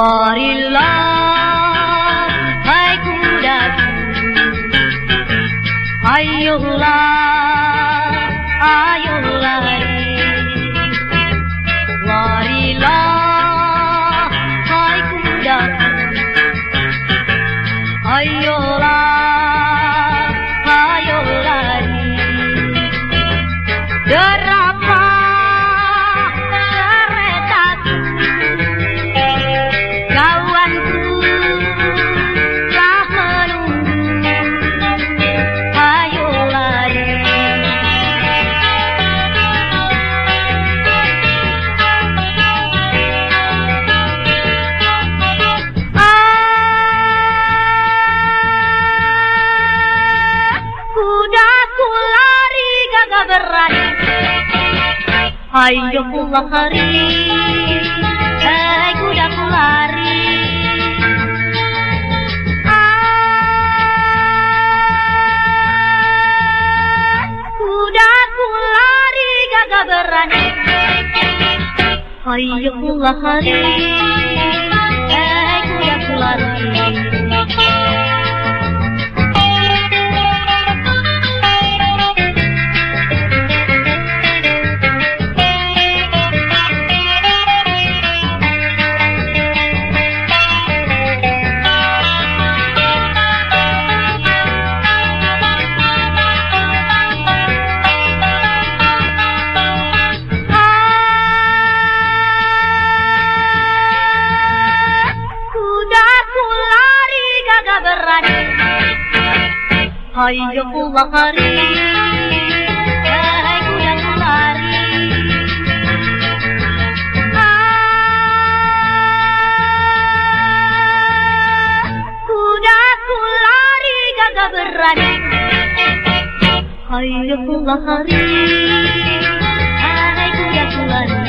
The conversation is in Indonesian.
Larilah, hai kudaku Ayolah, berani. Ayo pulang hari Hei kudaku lari Ah, Kudaku lari gagah berani. Ayo pulang hari berani Ayo pulang hari Hei kudaku lari Ah, hari Hai